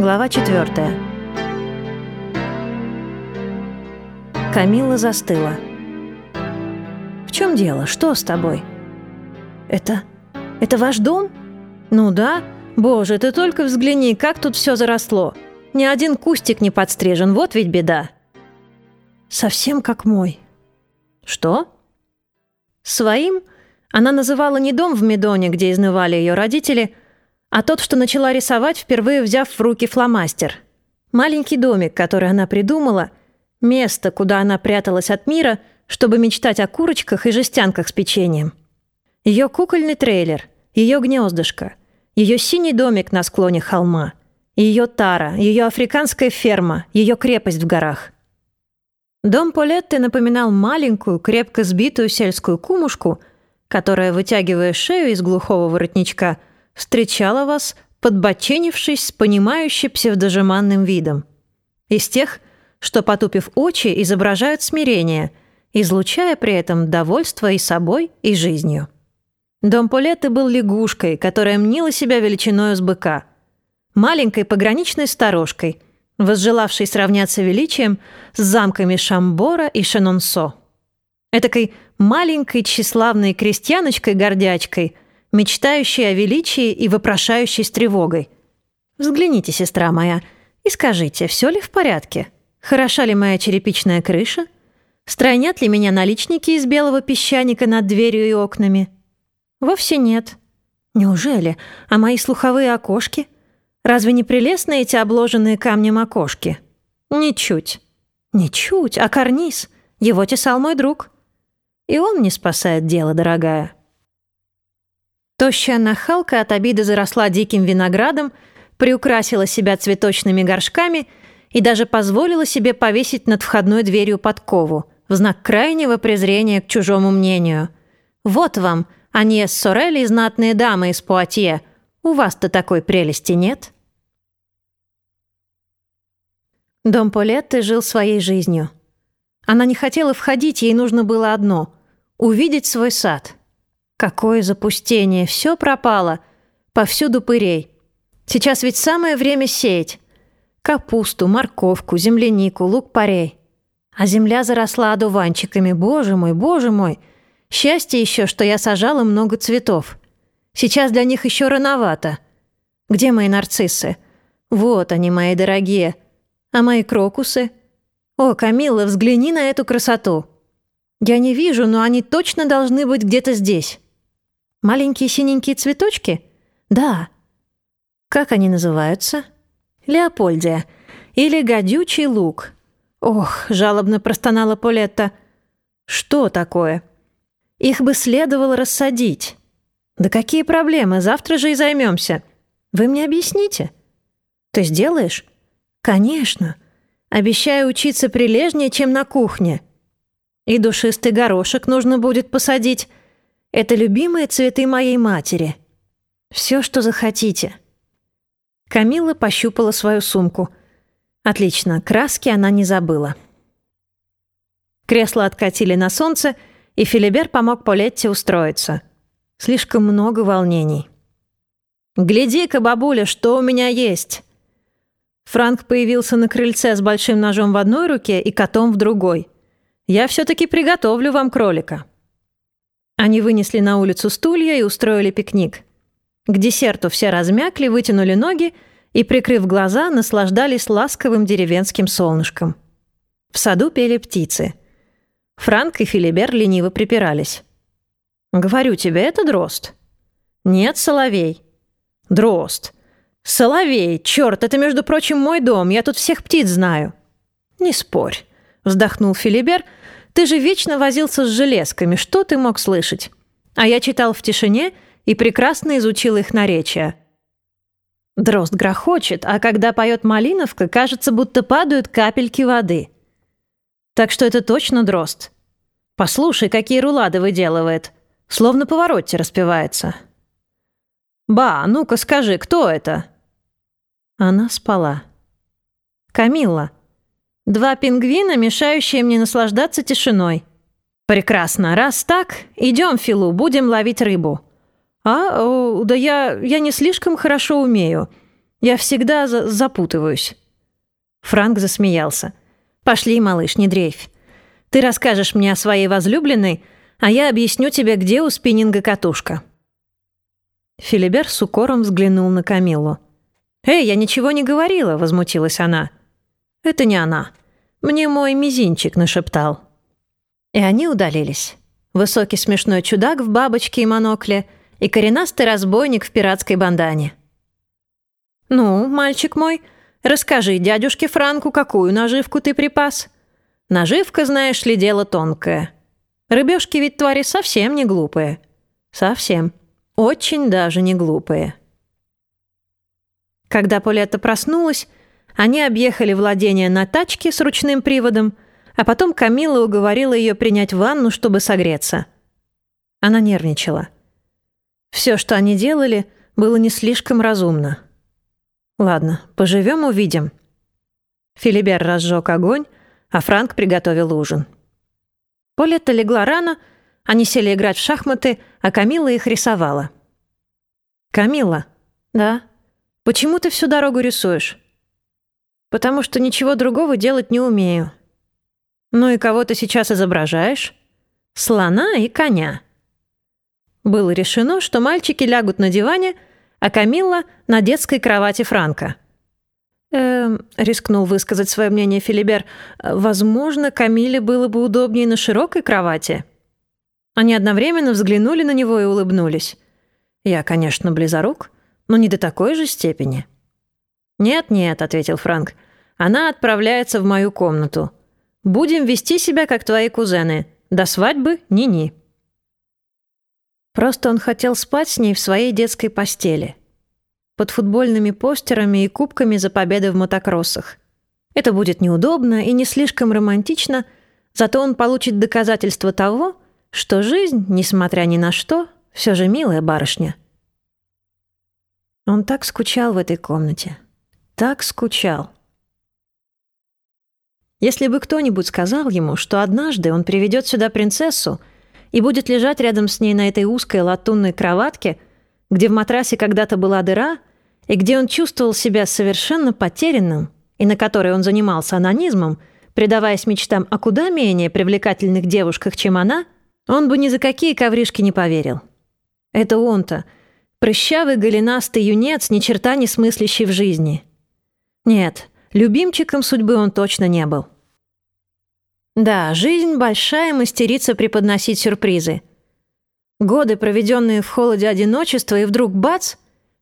Глава 4. Камила застыла. «В чем дело? Что с тобой?» «Это... это ваш дом?» «Ну да. Боже, ты только взгляни, как тут все заросло. Ни один кустик не подстрижен, вот ведь беда». «Совсем как мой». «Что?» «Своим?» Она называла не дом в Медоне, где изнывали ее родители, а тот, что начала рисовать, впервые взяв в руки фломастер. Маленький домик, который она придумала, место, куда она пряталась от мира, чтобы мечтать о курочках и жестянках с печеньем. Ее кукольный трейлер, ее гнездышко, ее синий домик на склоне холма, ее тара, ее африканская ферма, ее крепость в горах. Дом Полетты напоминал маленькую, крепко сбитую сельскую кумушку, которая, вытягивая шею из глухого воротничка, встречала вас, подбоченившись понимающе псевдожеманным видом. Из тех, что, потупив очи, изображают смирение, излучая при этом довольство и собой, и жизнью. Дом Полетты был лягушкой, которая мнила себя величиною с быка. Маленькой пограничной сторожкой, возжелавшей сравняться величием с замками Шамбора и Шенонсо. Этакой маленькой тщеславной крестьяночкой-гордячкой, мечтающей о величии и вопрошающей с тревогой. «Взгляните, сестра моя, и скажите, все ли в порядке? Хороша ли моя черепичная крыша? Стройнят ли меня наличники из белого песчаника над дверью и окнами?» Вовсе нет. Неужели? А мои слуховые окошки? Разве не прелестны эти обложенные камнем окошки? Ничуть. Ничуть, а карниз. Его тесал мой друг. И он не спасает дело, дорогая. Тощая нахалка от обиды заросла диким виноградом, приукрасила себя цветочными горшками и даже позволила себе повесить над входной дверью подкову в знак крайнего презрения к чужому мнению. Вот вам — Аньес Сорелли, знатные дамы из Пуатье. У вас-то такой прелести нет?» Дом Полетты жил своей жизнью. Она не хотела входить, ей нужно было одно — увидеть свой сад. Какое запустение, все пропало, повсюду пырей. Сейчас ведь самое время сеять. Капусту, морковку, землянику, лук-порей. А земля заросла одуванчиками, боже мой, боже мой — Счастье еще, что я сажала много цветов. Сейчас для них еще рановато. Где мои нарциссы? Вот они, мои дорогие. А мои крокусы? О, Камилла, взгляни на эту красоту. Я не вижу, но они точно должны быть где-то здесь. Маленькие синенькие цветочки? Да. Как они называются? Леопольдия. Или гадючий лук. Ох, жалобно простонала Полетта. Что такое? Их бы следовало рассадить. Да какие проблемы, завтра же и займемся. Вы мне объясните? Ты сделаешь? Конечно. Обещаю учиться прилежнее, чем на кухне. И душистый горошек нужно будет посадить. Это любимые цветы моей матери. Все, что захотите. Камила пощупала свою сумку. Отлично, краски она не забыла. Кресло откатили на солнце — и Филибер помог Полетте устроиться. Слишком много волнений. «Гляди-ка, бабуля, что у меня есть!» Франк появился на крыльце с большим ножом в одной руке и котом в другой. «Я все-таки приготовлю вам кролика». Они вынесли на улицу стулья и устроили пикник. К десерту все размякли, вытянули ноги и, прикрыв глаза, наслаждались ласковым деревенским солнышком. В саду пели птицы. Франк и Филибер лениво припирались. «Говорю тебе, это дрозд». «Нет, соловей». «Дрозд». «Соловей! Черт, это, между прочим, мой дом, я тут всех птиц знаю». «Не спорь», — вздохнул Филибер. «Ты же вечно возился с железками, что ты мог слышать?» А я читал в тишине и прекрасно изучил их наречия. Дрозд грохочет, а когда поет малиновка, кажется, будто падают капельки воды. Так что это точно дрозд. Послушай, какие рулады выделывает. Словно повороте распевается. «Ба, ну-ка скажи, кто это?» Она спала. «Камилла. Два пингвина, мешающие мне наслаждаться тишиной. Прекрасно. Раз так, идем, Филу, будем ловить рыбу». «А, о, да я, я не слишком хорошо умею. Я всегда за запутываюсь». Франк засмеялся. «Пошли, малыш, не дрейфь. Ты расскажешь мне о своей возлюбленной, а я объясню тебе, где у спиннинга катушка». Филибер с укором взглянул на Камиллу. «Эй, я ничего не говорила», — возмутилась она. «Это не она. Мне мой мизинчик нашептал». И они удалились. Высокий смешной чудак в бабочке и монокле и коренастый разбойник в пиратской бандане. «Ну, мальчик мой, расскажи дядюшке Франку, какую наживку ты припас. Наживка, знаешь ли, дело тонкое. Рыбешки ведь твари совсем не глупые. Совсем. Очень даже не глупые». Когда Полетта проснулась, они объехали владение на тачке с ручным приводом, а потом Камила уговорила ее принять ванну, чтобы согреться. Она нервничала. Все, что они делали, было не слишком разумно. Ладно, поживем увидим. Филибер разжег огонь, а Франк приготовил ужин. Полетта легла рано, они сели играть в шахматы, а Камила их рисовала. «Камила?» «Да?» «Почему ты всю дорогу рисуешь?» «Потому что ничего другого делать не умею». «Ну и кого ты сейчас изображаешь?» «Слона и коня». Было решено, что мальчики лягут на диване, а Камилла — на детской кровати Франка. «Эм», — рискнул высказать свое мнение Филибер, «возможно, Камиле было бы удобнее на широкой кровати». Они одновременно взглянули на него и улыбнулись. «Я, конечно, близорук, но не до такой же степени». «Нет-нет», — ответил Франк, — «она отправляется в мою комнату. Будем вести себя, как твои кузены. До свадьбы ни-ни». Просто он хотел спать с ней в своей детской постели. Под футбольными постерами и кубками за победы в мотокроссах. Это будет неудобно и не слишком романтично, зато он получит доказательство того, что жизнь, несмотря ни на что, все же милая барышня. Он так скучал в этой комнате. Так скучал. Если бы кто-нибудь сказал ему, что однажды он приведет сюда принцессу и будет лежать рядом с ней на этой узкой латунной кроватке, где в матрасе когда-то была дыра, и где он чувствовал себя совершенно потерянным, и на которой он занимался анонизмом, предаваясь мечтам о куда менее привлекательных девушках, чем она, он бы ни за какие ковришки не поверил. Это он-то — Прыщавый голенастый юнец, ни черта не смыслящий в жизни. Нет, любимчиком судьбы он точно не был. Да, жизнь большая мастерица преподносить сюрпризы. Годы, проведенные в холоде одиночества, и вдруг бац!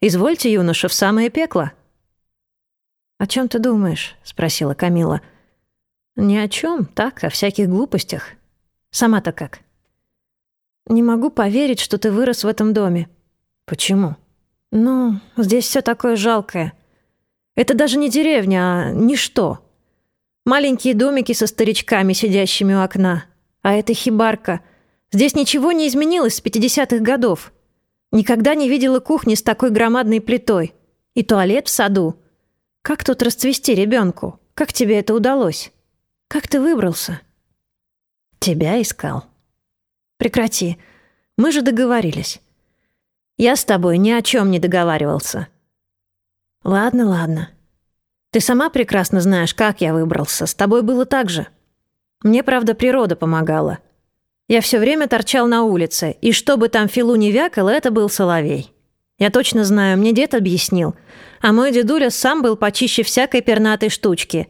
Извольте, юноша, в самое пекло. «О чем ты думаешь?» — спросила Камила. «Ни о чем, так, о всяких глупостях. Сама-то как?» «Не могу поверить, что ты вырос в этом доме. Почему? Ну, здесь все такое жалкое. Это даже не деревня, а ничто. Маленькие домики со старичками, сидящими у окна. А это хибарка. Здесь ничего не изменилось с 50-х годов. Никогда не видела кухни с такой громадной плитой. И туалет в саду. Как тут расцвести ребенку? Как тебе это удалось? Как ты выбрался? Тебя искал. Прекрати. Мы же договорились. Я с тобой ни о чем не договаривался». «Ладно, ладно. Ты сама прекрасно знаешь, как я выбрался. С тобой было так же. Мне, правда, природа помогала. Я все время торчал на улице, и что бы там Филу не вякал, это был соловей. Я точно знаю, мне дед объяснил. А мой дедуля сам был почище всякой пернатой штучки.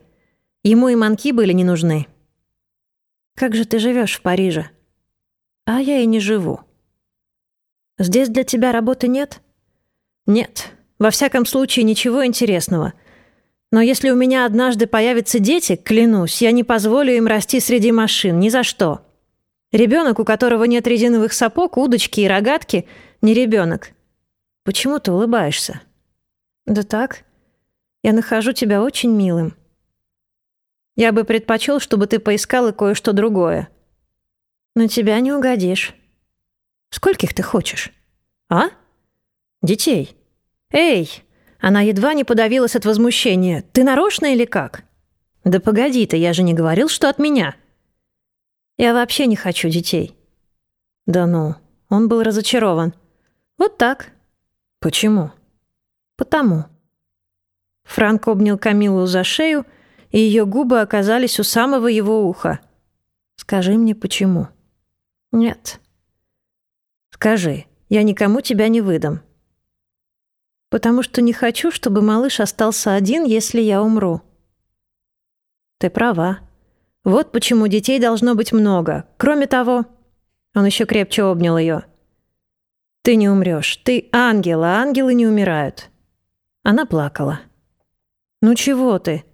Ему и манки были не нужны. Как же ты живешь в Париже? А я и не живу. Здесь для тебя работы нет? Нет. Во всяком случае, ничего интересного. Но если у меня однажды появятся дети, клянусь, я не позволю им расти среди машин, ни за что. Ребенок, у которого нет резиновых сапог, удочки и рогатки, не ребенок. Почему ты улыбаешься? Да так. Я нахожу тебя очень милым. Я бы предпочел, чтобы ты поискала кое-что другое. На тебя не угодишь. Скольких ты хочешь? А? Детей. Эй! Она едва не подавилась от возмущения. Ты нарочно или как? Да погоди ты, я же не говорил, что от меня. Я вообще не хочу детей. Да ну, он был разочарован. Вот так. Почему? Потому. Франк обнял Камилу за шею, и ее губы оказались у самого его уха. «Скажи мне, почему?» «Нет». «Скажи, я никому тебя не выдам». «Потому что не хочу, чтобы малыш остался один, если я умру». «Ты права. Вот почему детей должно быть много. Кроме того...» Он еще крепче обнял ее. «Ты не умрешь. Ты ангел, а ангелы не умирают». Она плакала. «Ну чего ты?»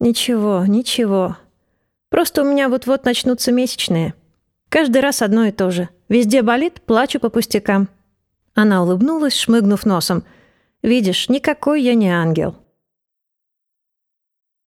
«Ничего, ничего. Просто у меня вот-вот начнутся месячные. Каждый раз одно и то же. Везде болит, плачу по пустякам». Она улыбнулась, шмыгнув носом. «Видишь, никакой я не ангел».